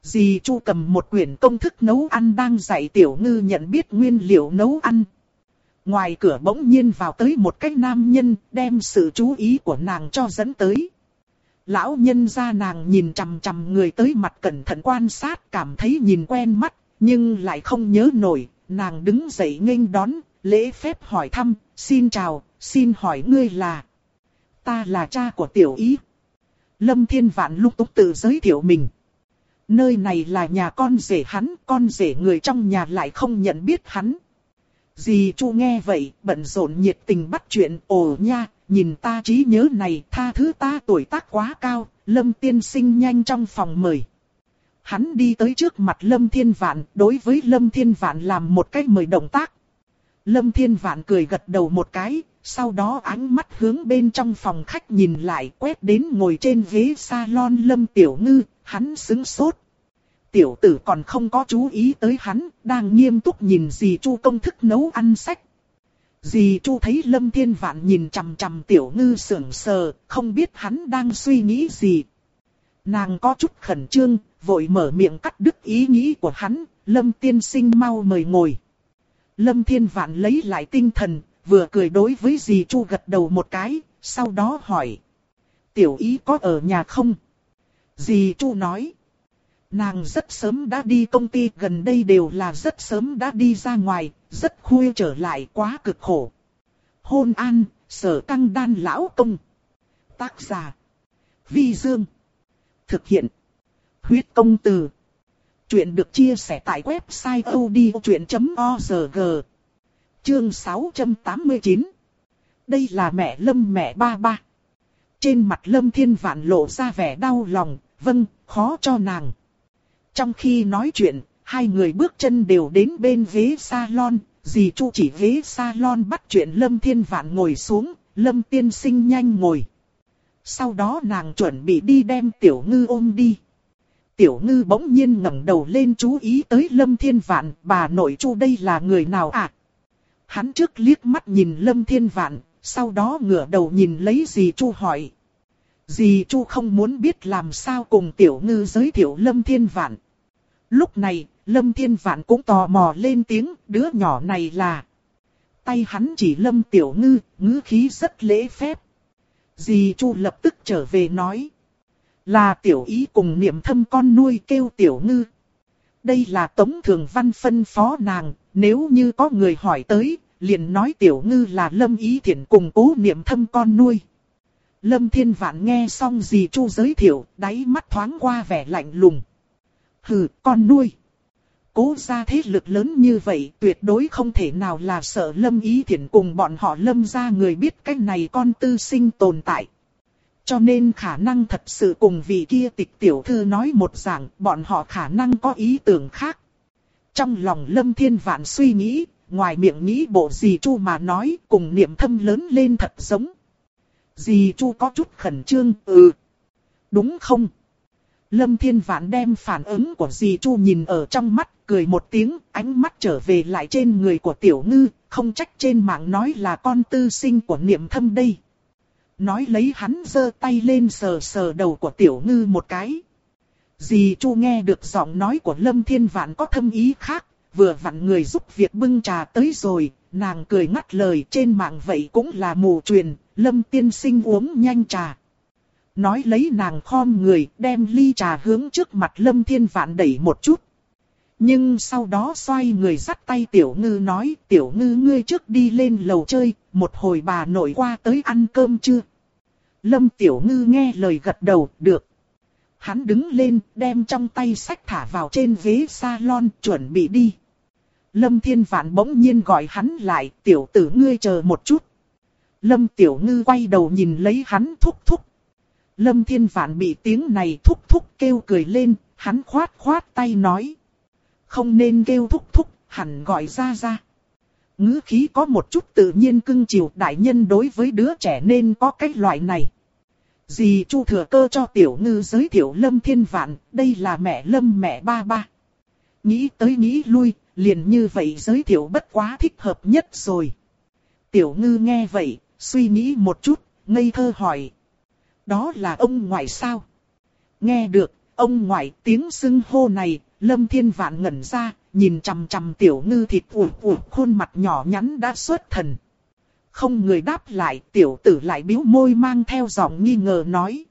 Dì Chu cầm một quyển công thức nấu ăn đang dạy Tiểu Ngư nhận biết nguyên liệu nấu ăn. Ngoài cửa bỗng nhiên vào tới một cái nam nhân đem sự chú ý của nàng cho dẫn tới. Lão nhân ra nàng nhìn chằm chằm người tới mặt cẩn thận quan sát cảm thấy nhìn quen mắt, nhưng lại không nhớ nổi, nàng đứng dậy nghênh đón, lễ phép hỏi thăm, xin chào, xin hỏi ngươi là... Ta là cha của tiểu ý. Lâm Thiên Vạn lúc túc tự giới thiệu mình. Nơi này là nhà con rể hắn, con rể người trong nhà lại không nhận biết hắn. Dì Chu nghe vậy, bận rộn nhiệt tình bắt chuyện, ồ nha, nhìn ta trí nhớ này, tha thứ ta tuổi tác quá cao, Lâm Tiên Sinh nhanh trong phòng mời. Hắn đi tới trước mặt Lâm Thiên Vạn, đối với Lâm Thiên Vạn làm một cách mời động tác. Lâm Thiên Vạn cười gật đầu một cái, sau đó ánh mắt hướng bên trong phòng khách nhìn lại quét đến ngồi trên ghế salon Lâm Tiểu Ngư, hắn sững sốt. Tiểu tử còn không có chú ý tới hắn, đang nghiêm túc nhìn dì Chu công thức nấu ăn sách. Dì Chu thấy Lâm Thiên Vạn nhìn chằm chằm Tiểu Ngư sưởng sờ, không biết hắn đang suy nghĩ gì. Nàng có chút khẩn trương, vội mở miệng cắt đứt ý nghĩ của hắn, Lâm Tiên Sinh mau mời ngồi. Lâm Thiên Vạn lấy lại tinh thần, vừa cười đối với dì Chu gật đầu một cái, sau đó hỏi. Tiểu ý có ở nhà không? Dì Chu nói. Nàng rất sớm đã đi công ty gần đây đều là rất sớm đã đi ra ngoài, rất khuya trở lại quá cực khổ. Hôn an, sở căng đan lão công. Tác giả. Vi Dương. Thực hiện. Huyết công từ. Chuyện được chia sẻ tại website odchuyện.org. Chương 689. Đây là mẹ Lâm mẹ ba ba. Trên mặt Lâm Thiên Vạn lộ ra vẻ đau lòng, vâng, khó cho nàng. Trong khi nói chuyện, hai người bước chân đều đến bên ghế salon, dì Chu chỉ ghế salon bắt chuyện Lâm Thiên Vạn ngồi xuống, Lâm Tiên Sinh nhanh ngồi. Sau đó nàng chuẩn bị đi đem Tiểu Ngư ôm đi. Tiểu Ngư bỗng nhiên ngẩng đầu lên chú ý tới Lâm Thiên Vạn, bà nội Chu đây là người nào à? Hắn trước liếc mắt nhìn Lâm Thiên Vạn, sau đó ngửa đầu nhìn lấy dì Chu hỏi. Dì Chu không muốn biết làm sao cùng Tiểu Ngư giới thiệu Lâm Thiên Vạn. Lúc này, Lâm Thiên Vạn cũng tò mò lên tiếng, đứa nhỏ này là... Tay hắn chỉ Lâm Tiểu Ngư, ngữ khí rất lễ phép. Dì Chu lập tức trở về nói. Là Tiểu Ý cùng niệm thâm con nuôi kêu Tiểu Ngư. Đây là Tống Thường Văn phân phó nàng, nếu như có người hỏi tới, liền nói Tiểu Ngư là Lâm Ý Thiển cùng cố niệm thâm con nuôi. Lâm Thiên Vạn nghe xong gì Chu giới thiệu, đáy mắt thoáng qua vẻ lạnh lùng. Hừ, con nuôi. Cố ra thế lực lớn như vậy tuyệt đối không thể nào là sợ lâm ý Thiển cùng bọn họ lâm ra người biết cách này con tư sinh tồn tại. Cho nên khả năng thật sự cùng vị kia tịch tiểu thư nói một dạng bọn họ khả năng có ý tưởng khác. Trong lòng lâm thiên vạn suy nghĩ, ngoài miệng nghĩ bộ gì chu mà nói cùng niệm thâm lớn lên thật giống. Dì chu có chút khẩn trương, ừ. Đúng không? Lâm Thiên Vạn đem phản ứng của dì Chu nhìn ở trong mắt, cười một tiếng, ánh mắt trở về lại trên người của Tiểu Ngư, không trách trên mạng nói là con tư sinh của niệm thâm đây. Nói lấy hắn giơ tay lên sờ sờ đầu của Tiểu Ngư một cái. Dì Chu nghe được giọng nói của Lâm Thiên Vạn có thâm ý khác, vừa vặn người giúp việc bưng trà tới rồi, nàng cười ngắt lời trên mạng vậy cũng là mù truyền, lâm tiên sinh uống nhanh trà. Nói lấy nàng khom người đem ly trà hướng trước mặt lâm thiên vạn đẩy một chút. Nhưng sau đó xoay người dắt tay tiểu ngư nói tiểu ngư ngươi trước đi lên lầu chơi, một hồi bà nội qua tới ăn cơm chưa? Lâm tiểu ngư nghe lời gật đầu, được. Hắn đứng lên, đem trong tay sách thả vào trên ghế salon, chuẩn bị đi. Lâm Thiên Vạn bỗng nhiên gọi hắn lại, tiểu tử ngươi chờ một chút. Lâm Tiểu Ngư quay đầu nhìn lấy hắn thúc thúc. Lâm Thiên Vạn bị tiếng này thúc thúc kêu cười lên, hắn khoát khoát tay nói. Không nên kêu thúc thúc, hẳn gọi ra ra. ngữ khí có một chút tự nhiên cưng chiều đại nhân đối với đứa trẻ nên có cái loại này. Dì Chu thừa cơ cho Tiểu Ngư giới thiệu Lâm Thiên Vạn, đây là mẹ Lâm mẹ ba ba. Nghĩ tới nghĩ lui, liền như vậy giới thiệu bất quá thích hợp nhất rồi. Tiểu Ngư nghe vậy, suy nghĩ một chút, ngây thơ hỏi. Đó là ông ngoại sao? Nghe được, ông ngoại tiếng xưng hô này, Lâm Thiên Vạn ngẩn ra, nhìn chằm chằm Tiểu Ngư thịt ủ ủ khuôn mặt nhỏ nhắn đã xuất thần. Không người đáp lại, tiểu tử lại biếu môi mang theo giọng nghi ngờ nói.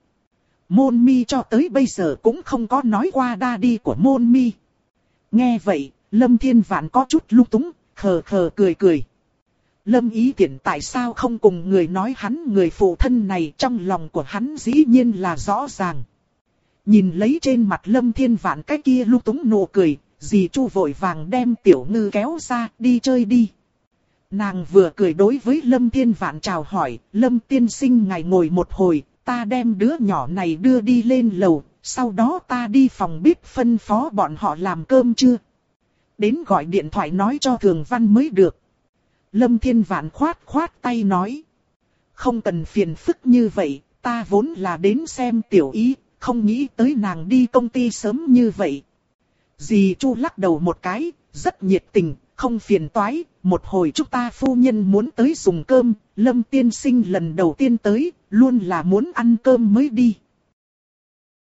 Môn mi cho tới bây giờ cũng không có nói qua đa đi của môn mi. Nghe vậy, Lâm Thiên Vạn có chút lung túng, khờ khờ cười cười. Lâm ý tiện tại sao không cùng người nói hắn người phụ thân này trong lòng của hắn dĩ nhiên là rõ ràng. Nhìn lấy trên mặt Lâm Thiên Vạn cái kia lúc túng nụ cười, dì Chu vội vàng đem tiểu ngư kéo ra đi chơi đi. Nàng vừa cười đối với Lâm Thiên Vạn chào hỏi, Lâm Tiên Sinh ngài ngồi một hồi, ta đem đứa nhỏ này đưa đi lên lầu, sau đó ta đi phòng bếp phân phó bọn họ làm cơm chưa. Đến gọi điện thoại nói cho Thường Văn mới được. Lâm Thiên Vạn khoát khoát tay nói. Không cần phiền phức như vậy, ta vốn là đến xem tiểu ý, không nghĩ tới nàng đi công ty sớm như vậy. Dì Chu lắc đầu một cái, rất nhiệt tình, không phiền toái, một hồi chúng ta phu nhân muốn tới dùng cơm, Lâm tiên sinh lần đầu tiên tới, luôn là muốn ăn cơm mới đi.